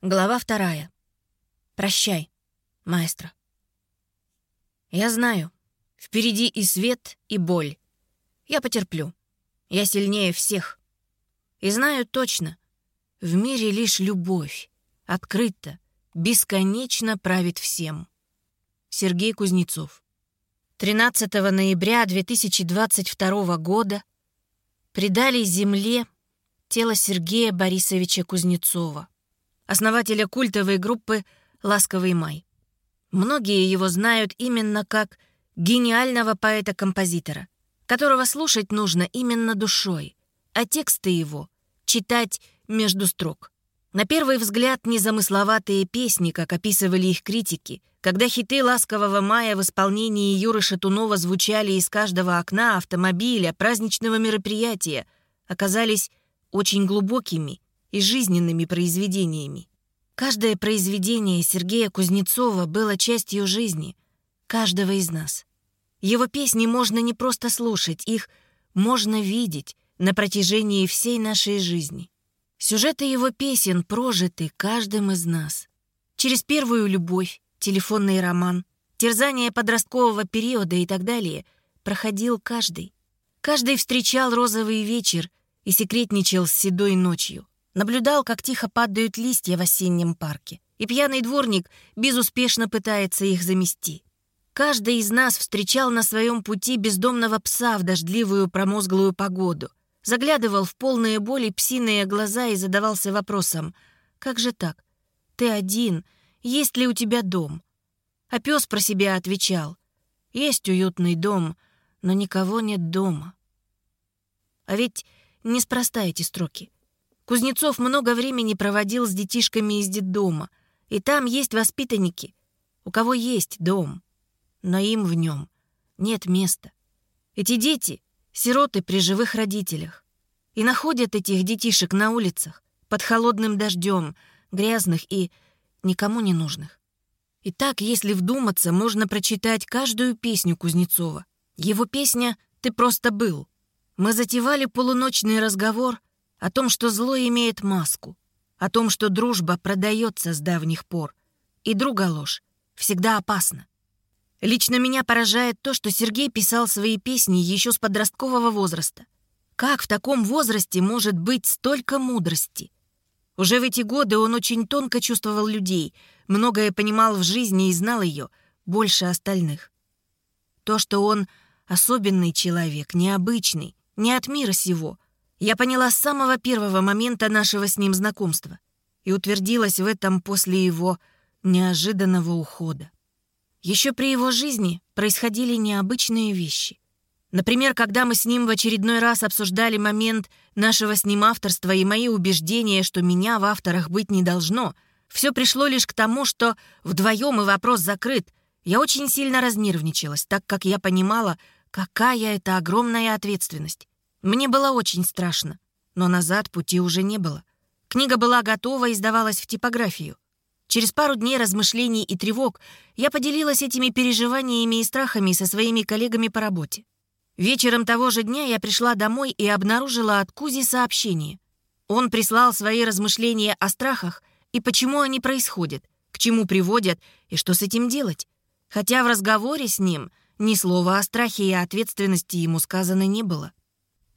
Глава вторая. Прощай, маэстро. Я знаю, впереди и свет, и боль. Я потерплю. Я сильнее всех. И знаю точно, в мире лишь любовь, открыто, бесконечно правит всем. Сергей Кузнецов. 13 ноября 2022 года предали земле тело Сергея Борисовича Кузнецова основателя культовой группы «Ласковый май». Многие его знают именно как гениального поэта-композитора, которого слушать нужно именно душой, а тексты его читать между строк. На первый взгляд незамысловатые песни, как описывали их критики, когда хиты «Ласкового мая» в исполнении Юры Шатунова звучали из каждого окна автомобиля, праздничного мероприятия, оказались очень глубокими и жизненными произведениями. Каждое произведение Сергея Кузнецова было частью жизни каждого из нас. Его песни можно не просто слушать, их можно видеть на протяжении всей нашей жизни. Сюжеты его песен прожиты каждым из нас. Через первую любовь, телефонный роман, терзание подросткового периода и так далее проходил каждый. Каждый встречал розовый вечер и секретничал с седой ночью. Наблюдал, как тихо падают листья в осеннем парке, и пьяный дворник безуспешно пытается их замести. Каждый из нас встречал на своем пути бездомного пса в дождливую промозглую погоду, заглядывал в полные боли псиные глаза и задавался вопросом «Как же так? Ты один? Есть ли у тебя дом?» А пес про себя отвечал «Есть уютный дом, но никого нет дома». А ведь неспроста эти строки — Кузнецов много времени проводил с детишками из детдома, и там есть воспитанники, у кого есть дом, но им в нем нет места. Эти дети — сироты при живых родителях, и находят этих детишек на улицах, под холодным дождем, грязных и никому не нужных. И так, если вдуматься, можно прочитать каждую песню Кузнецова. Его песня «Ты просто был». Мы затевали полуночный разговор — о том, что зло имеет маску, о том, что дружба продается с давних пор, и друга ложь всегда опасна. Лично меня поражает то, что Сергей писал свои песни еще с подросткового возраста. Как в таком возрасте может быть столько мудрости? Уже в эти годы он очень тонко чувствовал людей, многое понимал в жизни и знал ее больше остальных. То, что он особенный человек, необычный, не от мира сего — я поняла с самого первого момента нашего с ним знакомства и утвердилась в этом после его неожиданного ухода. Еще при его жизни происходили необычные вещи. Например, когда мы с ним в очередной раз обсуждали момент нашего с ним авторства и мои убеждения, что меня в авторах быть не должно, все пришло лишь к тому, что вдвоем и вопрос закрыт. Я очень сильно разнервничалась, так как я понимала, какая это огромная ответственность. Мне было очень страшно, но назад пути уже не было. Книга была готова и сдавалась в типографию. Через пару дней размышлений и тревог я поделилась этими переживаниями и страхами со своими коллегами по работе. Вечером того же дня я пришла домой и обнаружила от Кузи сообщение. Он прислал свои размышления о страхах и почему они происходят, к чему приводят и что с этим делать. Хотя в разговоре с ним ни слова о страхе и ответственности ему сказано не было.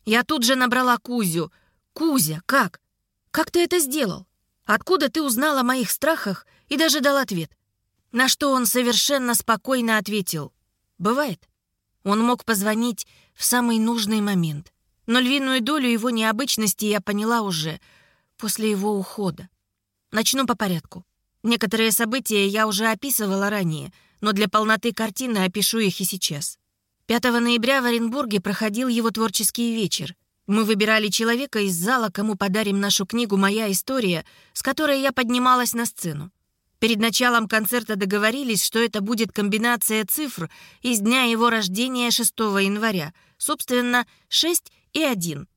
Я тут же набрала Кузю. «Кузя, как? Как ты это сделал? Откуда ты узнал о моих страхах и даже дал ответ?» На что он совершенно спокойно ответил. «Бывает». Он мог позвонить в самый нужный момент. Но львиную долю его необычности я поняла уже после его ухода. Начну по порядку. Некоторые события я уже описывала ранее, но для полноты картины опишу их и сейчас. 5 ноября в Оренбурге проходил его творческий вечер. Мы выбирали человека из зала, кому подарим нашу книгу «Моя история», с которой я поднималась на сцену. Перед началом концерта договорились, что это будет комбинация цифр из дня его рождения 6 января, собственно, 6 и 1.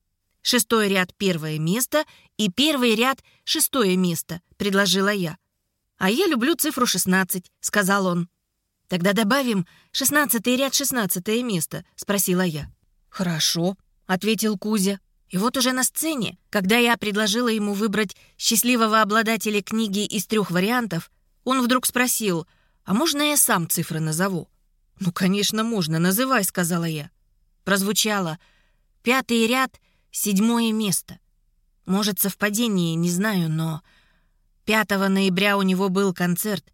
Шестой ряд — первое место, и первый ряд — шестое место, предложила я. «А я люблю цифру 16», — сказал он. «Тогда добавим шестнадцатый ряд, шестнадцатое место», — спросила я. «Хорошо», — ответил Кузя. И вот уже на сцене, когда я предложила ему выбрать счастливого обладателя книги из трех вариантов, он вдруг спросил, «А можно я сам цифры назову?» «Ну, конечно, можно, называй», — сказала я. Прозвучало «Пятый ряд, седьмое место». Может, совпадение, не знаю, но 5 ноября у него был концерт.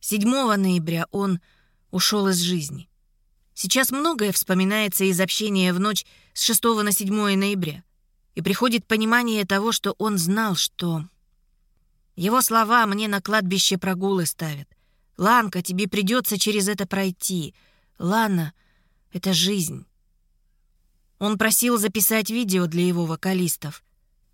7 ноября он ушел из жизни. Сейчас многое вспоминается из общения в ночь с 6 на 7 ноября. И приходит понимание того, что он знал, что... Его слова мне на кладбище прогулы ставят. «Ланка, тебе придется через это пройти. Лана, это жизнь». Он просил записать видео для его вокалистов.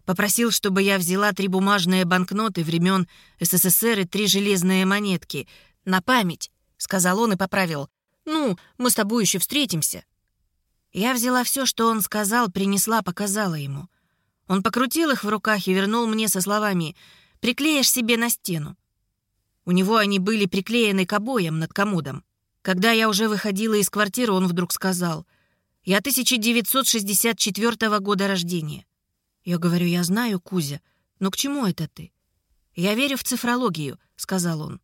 Попросил, чтобы я взяла три бумажные банкноты времен СССР и три железные монетки. На память, сказал он и поправил. Ну, мы с тобой еще встретимся. Я взяла все, что он сказал, принесла, показала ему. Он покрутил их в руках и вернул мне со словами «Приклеишь себе на стену». У него они были приклеены к обоям над комодом. Когда я уже выходила из квартиры, он вдруг сказал «Я 1964 года рождения. Я говорю, я знаю, Кузя, но к чему это ты? Я верю в цифрологию, сказал он.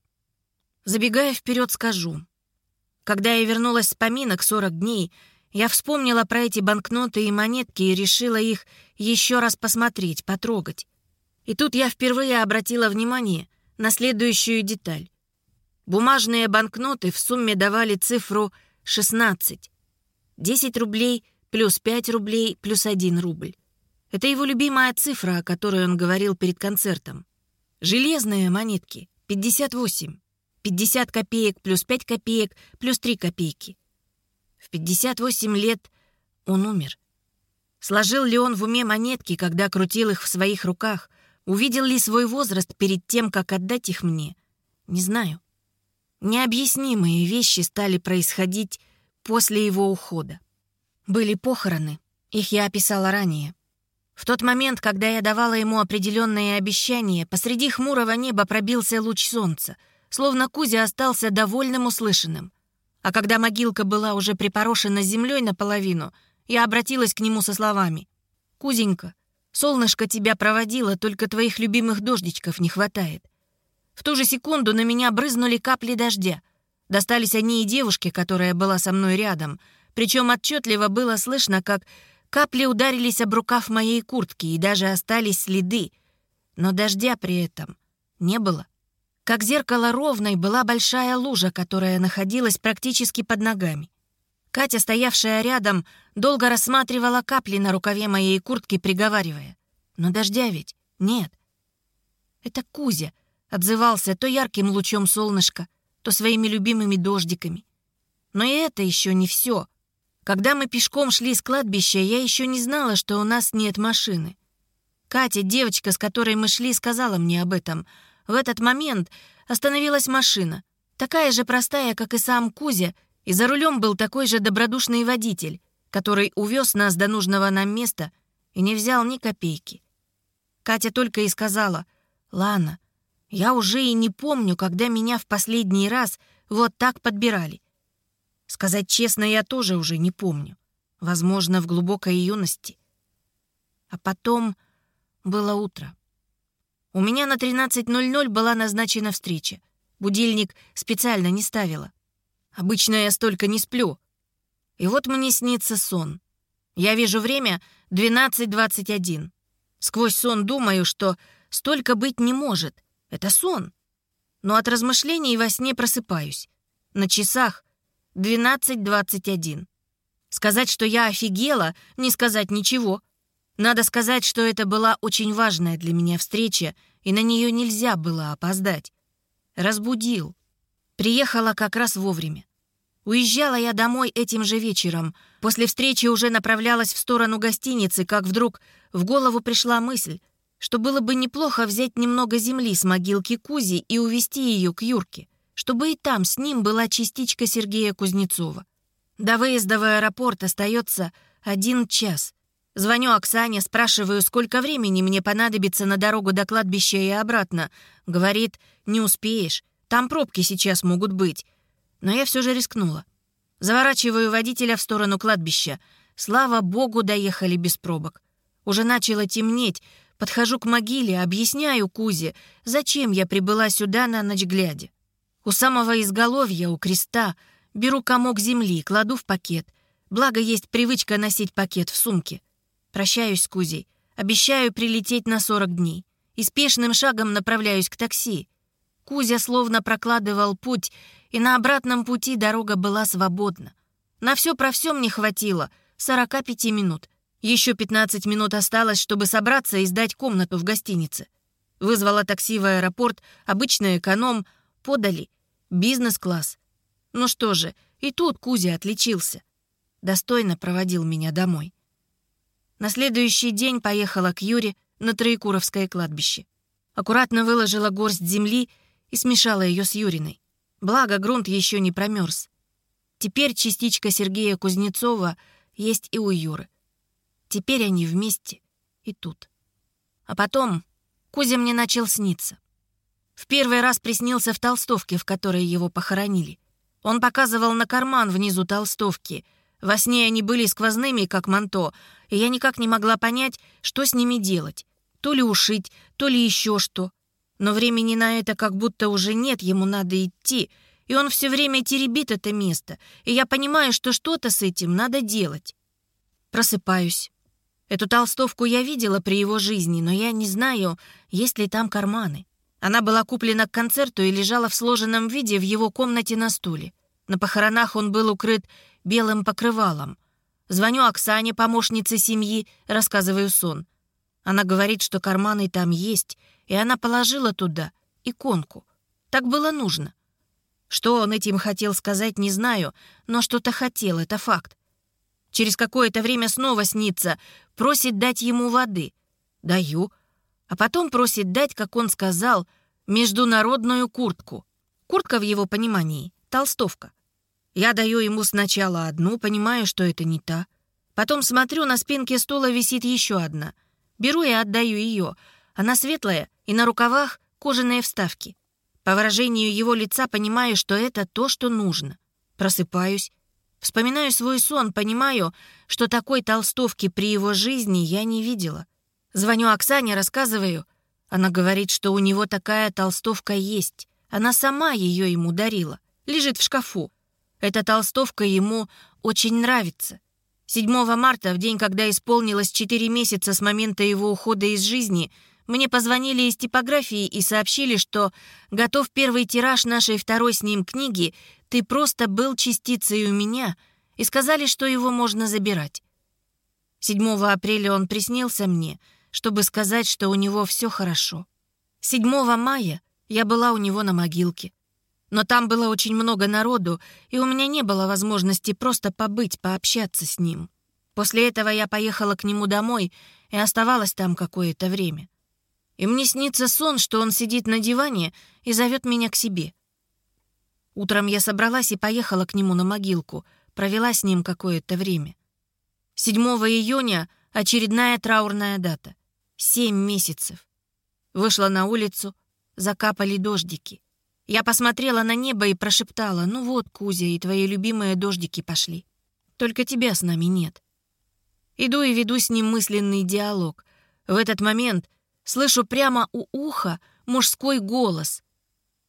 Забегая вперед, скажу. Когда я вернулась с поминок 40 дней, я вспомнила про эти банкноты и монетки и решила их еще раз посмотреть, потрогать. И тут я впервые обратила внимание на следующую деталь. Бумажные банкноты в сумме давали цифру 16. 10 рублей плюс 5 рублей плюс 1 рубль. Это его любимая цифра, о которой он говорил перед концертом. Железные монетки — 58. 50 копеек плюс 5 копеек плюс 3 копейки. В 58 лет он умер. Сложил ли он в уме монетки, когда крутил их в своих руках? Увидел ли свой возраст перед тем, как отдать их мне? Не знаю. Необъяснимые вещи стали происходить после его ухода. Были похороны, их я описала ранее. В тот момент, когда я давала ему определенные обещания, посреди хмурого неба пробился луч солнца, словно Кузя остался довольным услышанным. А когда могилка была уже припорошена землей наполовину, я обратилась к нему со словами. «Кузенька, солнышко тебя проводило, только твоих любимых дождичков не хватает». В ту же секунду на меня брызнули капли дождя. Достались они и девушке, которая была со мной рядом. Причем отчетливо было слышно, как Капли ударились об рукав моей куртки, и даже остались следы. Но дождя при этом не было. Как зеркало ровной была большая лужа, которая находилась практически под ногами. Катя, стоявшая рядом, долго рассматривала капли на рукаве моей куртки, приговаривая. «Но дождя ведь нет». Это Кузя отзывался то ярким лучом солнышка, то своими любимыми дождиками. Но и это еще не все — когда мы пешком шли с кладбища, я еще не знала, что у нас нет машины. Катя, девочка, с которой мы шли, сказала мне об этом. В этот момент остановилась машина, такая же простая, как и сам Кузя, и за рулем был такой же добродушный водитель, который увез нас до нужного нам места и не взял ни копейки. Катя только и сказала, «Лана, я уже и не помню, когда меня в последний раз вот так подбирали. Сказать честно, я тоже уже не помню. Возможно, в глубокой юности. А потом было утро. У меня на 13.00 была назначена встреча. Будильник специально не ставила. Обычно я столько не сплю. И вот мне снится сон. Я вижу время 12.21. Сквозь сон думаю, что столько быть не может. Это сон. Но от размышлений во сне просыпаюсь. На часах 12.21. Сказать, что я офигела, не сказать ничего. Надо сказать, что это была очень важная для меня встреча, и на нее нельзя было опоздать. Разбудил. Приехала как раз вовремя. Уезжала я домой этим же вечером. После встречи уже направлялась в сторону гостиницы, как вдруг в голову пришла мысль, что было бы неплохо взять немного земли с могилки Кузи и увезти ее к Юрке чтобы и там с ним была частичка Сергея Кузнецова. До выезда в аэропорт остается один час. Звоню Оксане, спрашиваю, сколько времени мне понадобится на дорогу до кладбища и обратно. Говорит, не успеешь, там пробки сейчас могут быть. Но я все же рискнула. Заворачиваю водителя в сторону кладбища. Слава богу, доехали без пробок. Уже начало темнеть, подхожу к могиле, объясняю Кузе, зачем я прибыла сюда на ночь глядя. У самого изголовья, у креста, беру комок земли, кладу в пакет. Благо есть привычка носить пакет в сумке. Прощаюсь с Кузей, обещаю прилететь на 40 дней. И спешным шагом направляюсь к такси. Кузя словно прокладывал путь, и на обратном пути дорога была свободна. На все про все мне хватило 45 минут. Еще 15 минут осталось, чтобы собраться и сдать комнату в гостинице. Вызвала такси в аэропорт, обычный эконом, подали. Бизнес-класс. Ну что же, и тут Кузя отличился. Достойно проводил меня домой. На следующий день поехала к Юре на Троекуровское кладбище. Аккуратно выложила горсть земли и смешала ее с Юриной. Благо, грунт еще не промерз. Теперь частичка Сергея Кузнецова есть и у Юры. Теперь они вместе и тут. А потом Кузя мне начал сниться. В первый раз приснился в толстовке, в которой его похоронили. Он показывал на карман внизу толстовки. Во сне они были сквозными, как манто, и я никак не могла понять, что с ними делать. То ли ушить, то ли еще что. Но времени на это как будто уже нет, ему надо идти. И он все время теребит это место. И я понимаю, что что-то с этим надо делать. Просыпаюсь. Эту толстовку я видела при его жизни, но я не знаю, есть ли там карманы. Она была куплена к концерту и лежала в сложенном виде в его комнате на стуле. На похоронах он был укрыт белым покрывалом. Звоню Оксане, помощнице семьи, рассказываю сон. Она говорит, что карманы там есть, и она положила туда иконку. Так было нужно. Что он этим хотел сказать, не знаю, но что-то хотел, это факт. Через какое-то время снова снится, просит дать ему воды. Даю. А потом просит дать, как он сказал, международную куртку. Куртка в его понимании — толстовка. Я даю ему сначала одну, понимаю, что это не та. Потом смотрю, на спинке стула висит еще одна. Беру и отдаю ее. Она светлая, и на рукавах кожаные вставки. По выражению его лица понимаю, что это то, что нужно. Просыпаюсь. Вспоминаю свой сон, понимаю, что такой толстовки при его жизни я не видела. Звоню Оксане, рассказываю. Она говорит, что у него такая толстовка есть. Она сама ее ему дарила. Лежит в шкафу. Эта толстовка ему очень нравится. 7 марта, в день, когда исполнилось 4 месяца с момента его ухода из жизни, мне позвонили из типографии и сообщили, что готов первый тираж нашей второй с ним книги «Ты просто был частицей у меня», и сказали, что его можно забирать. 7 апреля он приснился мне, чтобы сказать, что у него все хорошо. 7 мая я была у него на могилке. Но там было очень много народу, и у меня не было возможности просто побыть, пообщаться с ним. После этого я поехала к нему домой и оставалась там какое-то время. И мне снится сон, что он сидит на диване и зовет меня к себе. Утром я собралась и поехала к нему на могилку, провела с ним какое-то время. 7 июня — очередная траурная дата. Семь месяцев. Вышла на улицу, закапали дождики — я посмотрела на небо и прошептала, «Ну вот, Кузя, и твои любимые дождики пошли. Только тебя с нами нет». Иду и веду с ним мысленный диалог. В этот момент слышу прямо у уха мужской голос.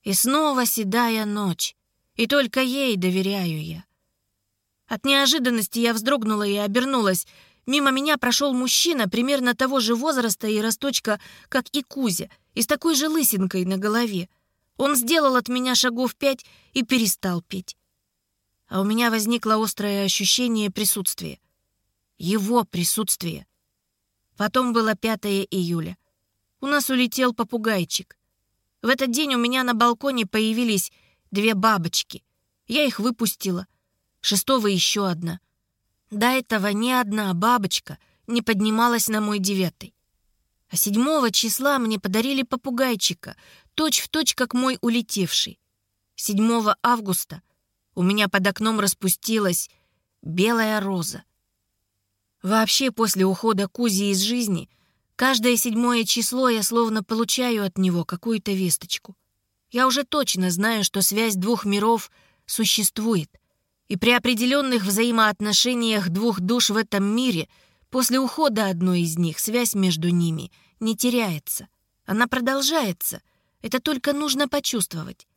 И снова седая ночь. И только ей доверяю я. От неожиданности я вздрогнула и обернулась. Мимо меня прошел мужчина примерно того же возраста и росточка, как и Кузя, и с такой же лысинкой на голове. Он сделал от меня шагов пять и перестал петь. А у меня возникло острое ощущение присутствия. Его присутствия. Потом было 5 июля. У нас улетел попугайчик. В этот день у меня на балконе появились две бабочки. Я их выпустила. Шестого еще одна. До этого ни одна бабочка не поднималась на мой девятый. А седьмого числа мне подарили попугайчика, точь в точь, как мой улетевший. 7 августа у меня под окном распустилась белая роза. Вообще, после ухода Кузи из жизни, каждое седьмое число я словно получаю от него какую-то весточку. Я уже точно знаю, что связь двух миров существует, и при определенных взаимоотношениях двух душ в этом мире После ухода одной из них связь между ними не теряется. Она продолжается. Это только нужно почувствовать.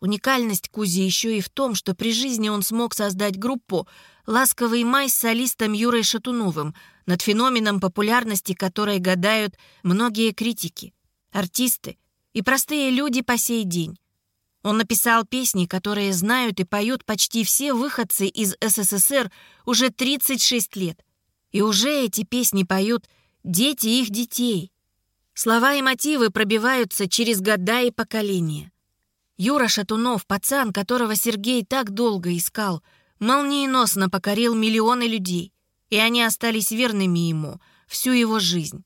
Уникальность Кузи еще и в том, что при жизни он смог создать группу «Ласковый май» с солистом Юрой Шатуновым, над феноменом популярности которой гадают многие критики, артисты и простые люди по сей день. Он написал песни, которые знают и поют почти все выходцы из СССР уже 36 лет. И уже эти песни поют дети их детей. Слова и мотивы пробиваются через года и поколения. Юра Шатунов, пацан, которого Сергей так долго искал, молниеносно покорил миллионы людей, и они остались верными ему всю его жизнь.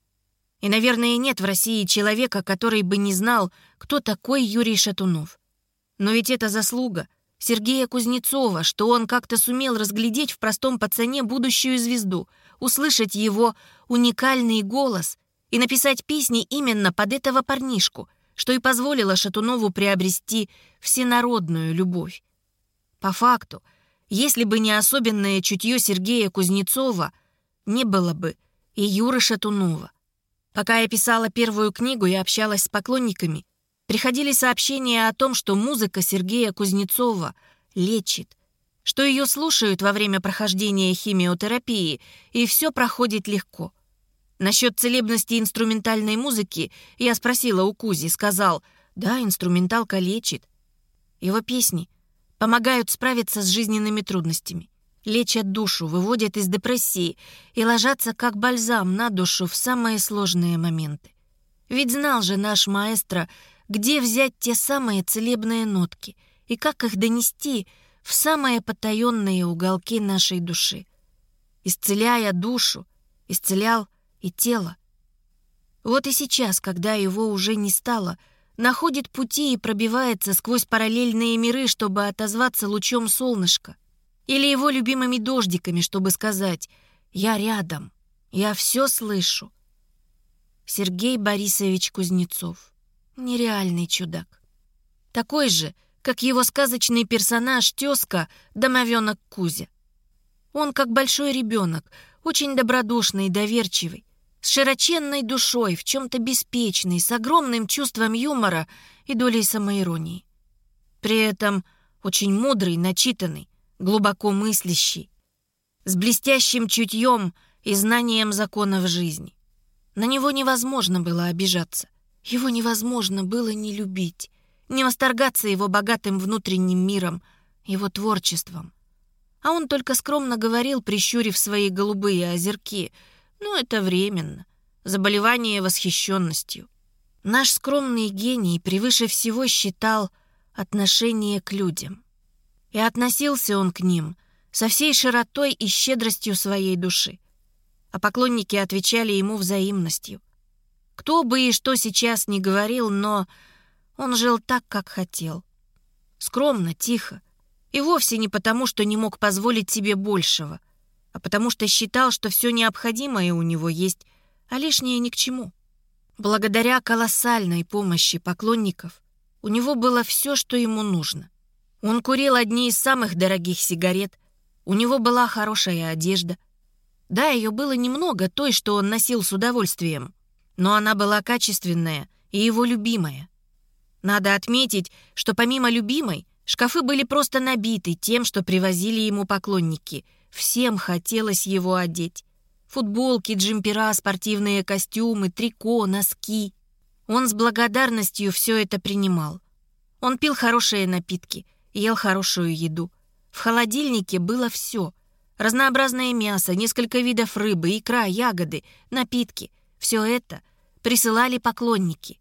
И, наверное, нет в России человека, который бы не знал, кто такой Юрий Шатунов. Но ведь это заслуга Сергея Кузнецова, что он как-то сумел разглядеть в простом пацане будущую звезду, услышать его уникальный голос и написать песни именно под этого парнишку — что и позволило Шатунову приобрести всенародную любовь. По факту, если бы не особенное чутье Сергея Кузнецова, не было бы и Юры Шатунова. Пока я писала первую книгу и общалась с поклонниками, приходили сообщения о том, что музыка Сергея Кузнецова лечит, что ее слушают во время прохождения химиотерапии, и все проходит легко. Насчет целебности инструментальной музыки я спросила у Кузи, сказал, да, инструменталка лечит. Его песни помогают справиться с жизненными трудностями, лечат душу, выводят из депрессии и ложатся как бальзам на душу в самые сложные моменты. Ведь знал же наш маэстро, где взять те самые целебные нотки и как их донести в самые потаенные уголки нашей души. Исцеляя душу, исцелял и тело. Вот и сейчас, когда его уже не стало, находит пути и пробивается сквозь параллельные миры, чтобы отозваться лучом солнышка. Или его любимыми дождиками, чтобы сказать «Я рядом, я все слышу». Сергей Борисович Кузнецов. Нереальный чудак. Такой же, как его сказочный персонаж тезка, домовенок Кузя. Он как большой ребенок, очень добродушный и доверчивый, с широченной душой, в чем-то беспечной, с огромным чувством юмора и долей самоиронии. При этом очень мудрый, начитанный, глубоко мыслящий, с блестящим чутьем и знанием законов жизни. На него невозможно было обижаться, его невозможно было не любить, не восторгаться его богатым внутренним миром, его творчеством. А он только скромно говорил, прищурив свои голубые озерки — ну, это временно. Заболевание восхищенностью. Наш скромный гений превыше всего считал отношение к людям. И относился он к ним со всей широтой и щедростью своей души. А поклонники отвечали ему взаимностью. Кто бы и что сейчас не говорил, но он жил так, как хотел. Скромно, тихо. И вовсе не потому, что не мог позволить себе большего — а потому что считал, что все необходимое у него есть, а лишнее ни к чему. Благодаря колоссальной помощи поклонников у него было все, что ему нужно. Он курил одни из самых дорогих сигарет, у него была хорошая одежда. Да, ее было немного, той, что он носил с удовольствием, но она была качественная и его любимая. Надо отметить, что помимо любимой, шкафы были просто набиты тем, что привозили ему поклонники — Всем хотелось его одеть. Футболки, джемпера, спортивные костюмы, трико, носки. Он с благодарностью все это принимал. Он пил хорошие напитки, ел хорошую еду. В холодильнике было все. Разнообразное мясо, несколько видов рыбы, икра, ягоды, напитки. Все это присылали поклонники.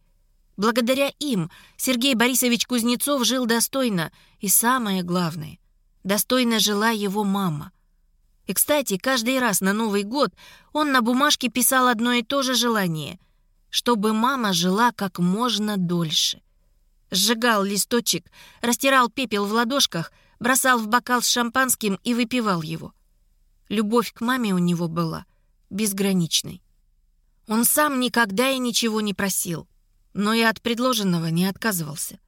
Благодаря им Сергей Борисович Кузнецов жил достойно, и самое главное, достойно жила его мама. И, кстати, каждый раз на Новый год он на бумажке писал одно и то же желание — чтобы мама жила как можно дольше. Сжигал листочек, растирал пепел в ладошках, бросал в бокал с шампанским и выпивал его. Любовь к маме у него была безграничной. Он сам никогда и ничего не просил, но и от предложенного не отказывался.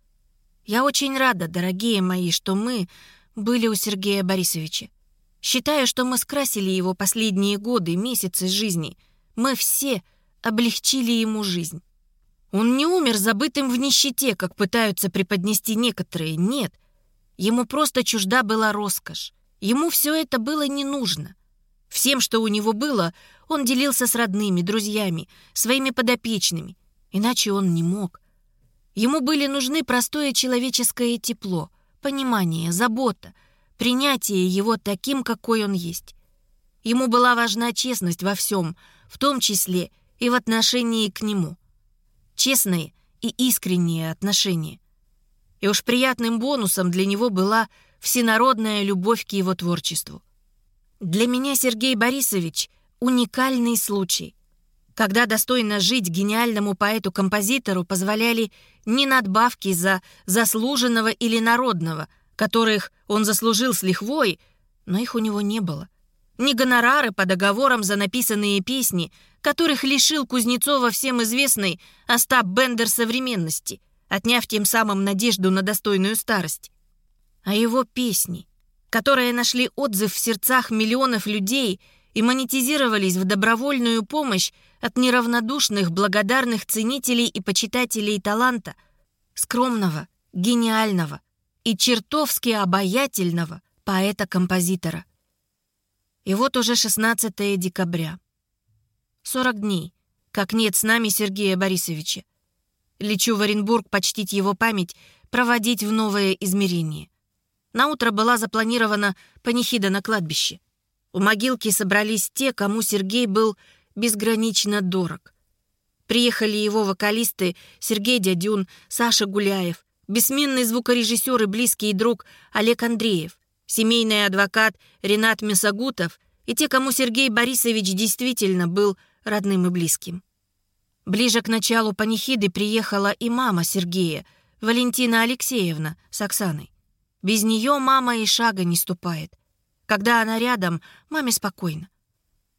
Я очень рада, дорогие мои, что мы были у Сергея Борисовича. Считая, что мы скрасили его последние годы, месяцы жизни, мы все облегчили ему жизнь. Он не умер забытым в нищете, как пытаются преподнести некоторые, нет. Ему просто чужда была роскошь. Ему все это было не нужно. Всем, что у него было, он делился с родными, друзьями, своими подопечными. Иначе он не мог. Ему были нужны простое человеческое тепло, понимание, забота, принятие его таким, какой он есть. Ему была важна честность во всем, в том числе и в отношении к нему. Честные и искренние отношения. И уж приятным бонусом для него была всенародная любовь к его творчеству. Для меня Сергей Борисович — уникальный случай, когда достойно жить гениальному поэту-композитору позволяли не надбавки за заслуженного или народного, которых он заслужил с лихвой, но их у него не было. Ни гонорары по договорам за написанные песни, которых лишил Кузнецова всем известный Остап Бендер современности, отняв тем самым надежду на достойную старость. А его песни, которые нашли отзыв в сердцах миллионов людей и монетизировались в добровольную помощь от неравнодушных, благодарных ценителей и почитателей таланта, скромного, гениального и чертовски обаятельного поэта-композитора. И вот уже 16 декабря. 40 дней, как нет с нами Сергея Борисовича. Лечу в Оренбург почтить его память, проводить в новое измерение. На утро была запланирована панихида на кладбище. У могилки собрались те, кому Сергей был безгранично дорог. Приехали его вокалисты Сергей Дядюн, Саша Гуляев, бессменный звукорежиссер и близкий друг Олег Андреев, семейный адвокат Ренат Месагутов и те, кому Сергей Борисович действительно был родным и близким. Ближе к началу панихиды приехала и мама Сергея, Валентина Алексеевна с Оксаной. Без нее мама и шага не ступает. Когда она рядом, маме спокойно.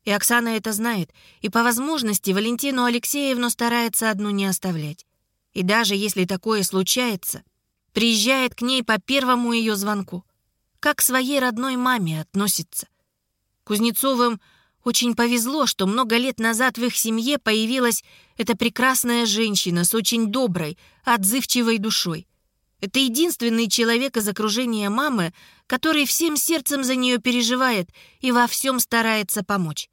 И Оксана это знает, и по возможности Валентину Алексеевну старается одну не оставлять. И даже если такое случается, приезжает к ней по первому ее звонку. Как к своей родной маме относится. Кузнецовым очень повезло, что много лет назад в их семье появилась эта прекрасная женщина с очень доброй, отзывчивой душой. Это единственный человек из окружения мамы, который всем сердцем за нее переживает и во всем старается помочь.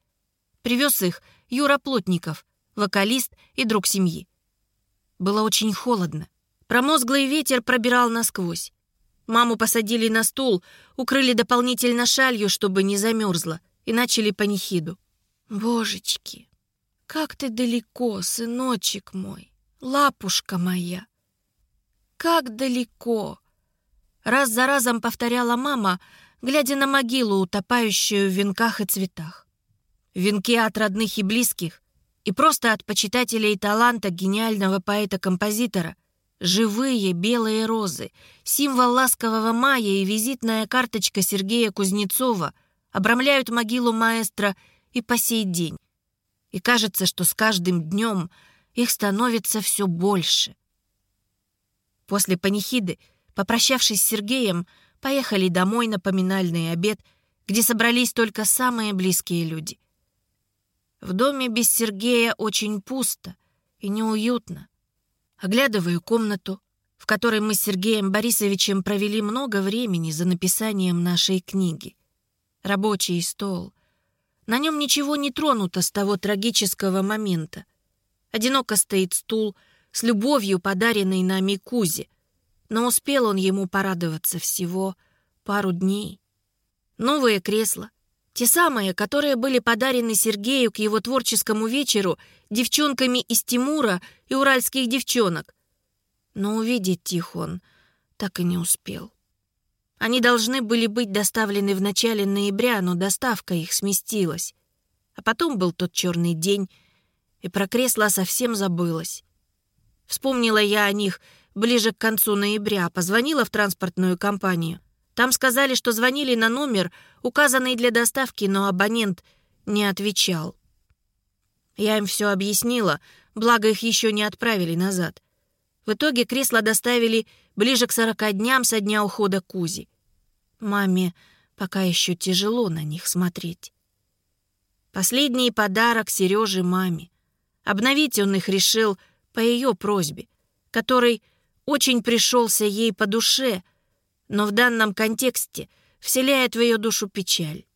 Привез их Юра Плотников, вокалист и друг семьи. Было очень холодно. Промозглый ветер пробирал насквозь. Маму посадили на стул, укрыли дополнительно шалью, чтобы не замерзла, и начали панихиду. «Божечки, как ты далеко, сыночек мой, лапушка моя!» Как далеко!» Раз за разом повторяла мама, глядя на могилу, утопающую в венках и цветах. Венки от родных и близких, и просто от почитателей таланта гениального поэта-композитора. Живые белые розы, символ ласкового мая и визитная карточка Сергея Кузнецова обрамляют могилу маэстро и по сей день. И кажется, что с каждым днем их становится все больше — После панихиды, попрощавшись с Сергеем, поехали домой на поминальный обед, где собрались только самые близкие люди. В доме без Сергея очень пусто и неуютно. Оглядываю комнату, в которой мы с Сергеем Борисовичем провели много времени за написанием нашей книги. Рабочий стол. На нем ничего не тронуто с того трагического момента. Одиноко стоит стул — с любовью подаренной нами Кузе. Но успел он ему порадоваться всего пару дней. Новые кресла, те самые, которые были подарены Сергею к его творческому вечеру девчонками из Тимура и уральских девчонок. Но увидеть их он так и не успел. Они должны были быть доставлены в начале ноября, но доставка их сместилась. А потом был тот черный день, и про кресла совсем забылось. Вспомнила я о них ближе к концу ноября, позвонила в транспортную компанию. Там сказали, что звонили на номер, указанный для доставки, но абонент не отвечал. Я им все объяснила, благо их еще не отправили назад. В итоге кресло доставили ближе к сорока дням со дня ухода Кузи. Маме пока еще тяжело на них смотреть. Последний подарок Сереже маме. Обновить он их решил по ее просьбе, который очень пришелся ей по душе, но в данном контексте вселяет в ее душу печаль.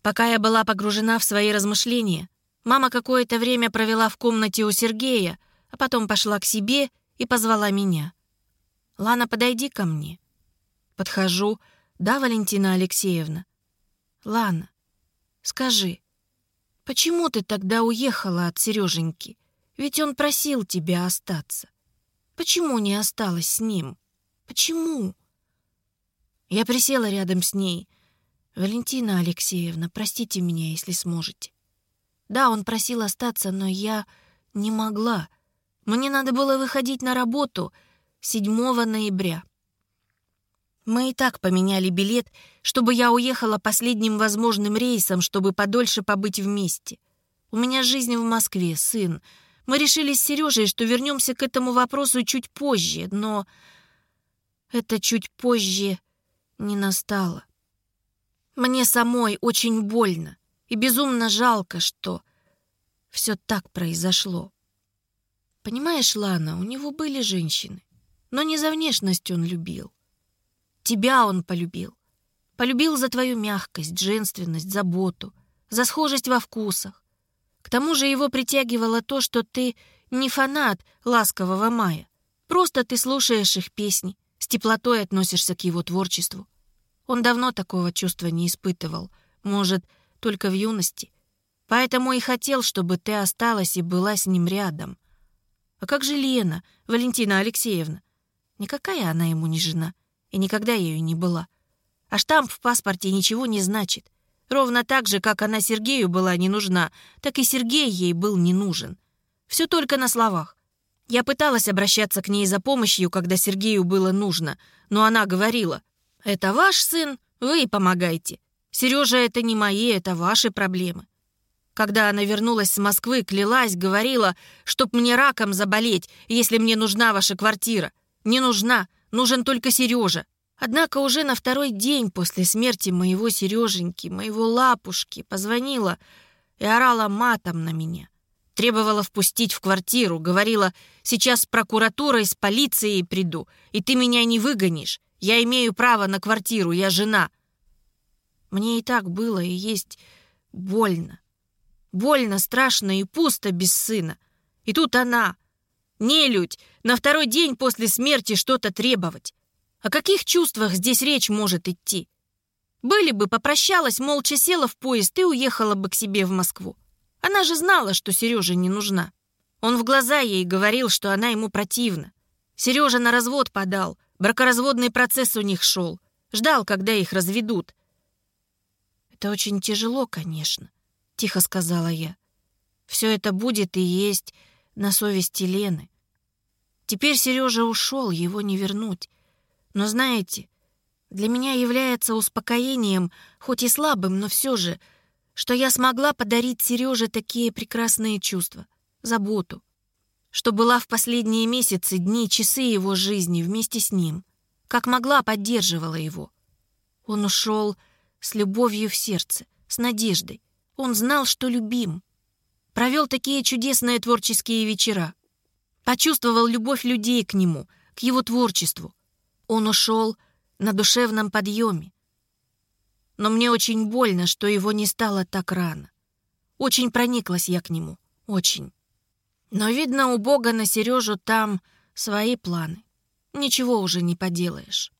Пока я была погружена в свои размышления, мама какое-то время провела в комнате у Сергея, а потом пошла к себе и позвала меня. «Лана, подойди ко мне». Подхожу. «Да, Валентина Алексеевна?» «Лана, скажи, почему ты тогда уехала от Сереженьки? Ведь он просил тебя остаться. Почему не осталась с ним? Почему?» Я присела рядом с ней. «Валентина Алексеевна, простите меня, если сможете». Да, он просил остаться, но я не могла. Мне надо было выходить на работу 7 ноября. Мы и так поменяли билет, чтобы я уехала последним возможным рейсом, чтобы подольше побыть вместе. У меня жизнь в Москве, сын. Мы решили с Сережей, что вернемся к этому вопросу чуть позже, но это чуть позже не настало. Мне самой очень больно и безумно жалко, что все так произошло. Понимаешь, Лана, у него были женщины, но не за внешность он любил. Тебя он полюбил. Полюбил за твою мягкость, женственность, заботу, за схожесть во вкусах. К тому же его притягивало то, что ты не фанат ласкового мая. Просто ты слушаешь их песни, с теплотой относишься к его творчеству. Он давно такого чувства не испытывал, может, только в юности. Поэтому и хотел, чтобы ты осталась и была с ним рядом. А как же Лена, Валентина Алексеевна? Никакая она ему не жена и никогда ею не была. А штамп в паспорте ничего не значит. Ровно так же, как она Сергею была не нужна, так и Сергей ей был не нужен. Все только на словах. Я пыталась обращаться к ней за помощью, когда Сергею было нужно, но она говорила, «Это ваш сын, вы и помогайте. Сережа, это не мои, это ваши проблемы». Когда она вернулась с Москвы, клялась, говорила, чтоб мне раком заболеть, если мне нужна ваша квартира. Не нужна, Нужен только Сережа. Однако уже на второй день после смерти моего Сереженьки, моего лапушки, позвонила и орала матом на меня. Требовала впустить в квартиру, говорила, сейчас с прокуратурой, с полицией приду, и ты меня не выгонишь. Я имею право на квартиру, я жена. Мне и так было и есть больно. Больно, страшно и пусто без сына. И тут она, Нелюдь, на второй день после смерти что-то требовать. О каких чувствах здесь речь может идти? Были бы, попрощалась, молча села в поезд и уехала бы к себе в Москву. Она же знала, что Сережа не нужна. Он в глаза ей говорил, что она ему противна. Сережа на развод подал, бракоразводный процесс у них шел. Ждал, когда их разведут. «Это очень тяжело, конечно», — тихо сказала я. «Все это будет и есть на совести Лены. Теперь Сережа ушел, его не вернуть. Но знаете, для меня является успокоением, хоть и слабым, но все же, что я смогла подарить Сереже такие прекрасные чувства, заботу, что была в последние месяцы, дни, часы его жизни вместе с ним, как могла поддерживала его. Он ушел с любовью в сердце, с надеждой. Он знал, что любим провел такие чудесные творческие вечера. Почувствовал любовь людей к нему, к его творчеству. Он ушел на душевном подъеме. Но мне очень больно, что его не стало так рано. Очень прониклась я к нему, очень. Но, видно, у Бога на Сережу там свои планы. Ничего уже не поделаешь.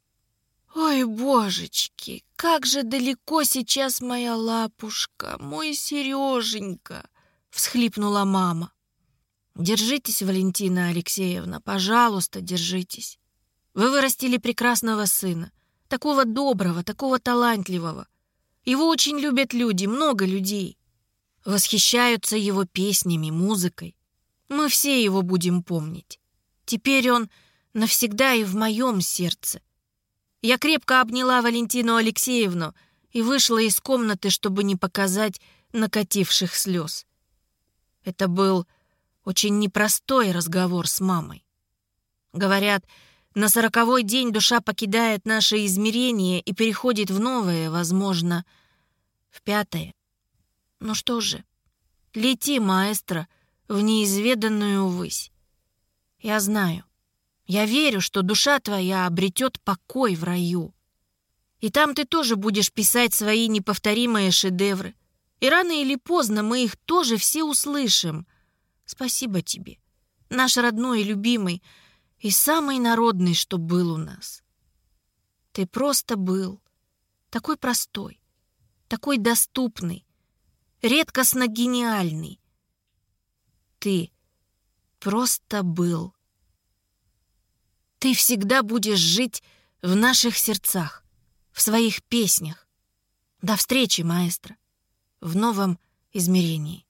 Ой, божечки, как же далеко сейчас моя лапушка, мой Сереженька всхлипнула мама. «Держитесь, Валентина Алексеевна, пожалуйста, держитесь. Вы вырастили прекрасного сына, такого доброго, такого талантливого. Его очень любят люди, много людей. Восхищаются его песнями, музыкой. Мы все его будем помнить. Теперь он навсегда и в моем сердце. Я крепко обняла Валентину Алексеевну и вышла из комнаты, чтобы не показать накативших слез. Это был очень непростой разговор с мамой. Говорят, На сороковой день душа покидает наше измерение и переходит в новое, возможно, в пятое. Ну что же, лети, маэстро, в неизведанную высь. Я знаю, я верю, что душа твоя обретет покой в раю. И там ты тоже будешь писать свои неповторимые шедевры. И рано или поздно мы их тоже все услышим. Спасибо тебе, наш родной и любимый, и самый народный, что был у нас. Ты просто был, такой простой, такой доступный, редкостно гениальный. Ты просто был. Ты всегда будешь жить в наших сердцах, в своих песнях. До встречи, маэстро, в новом измерении.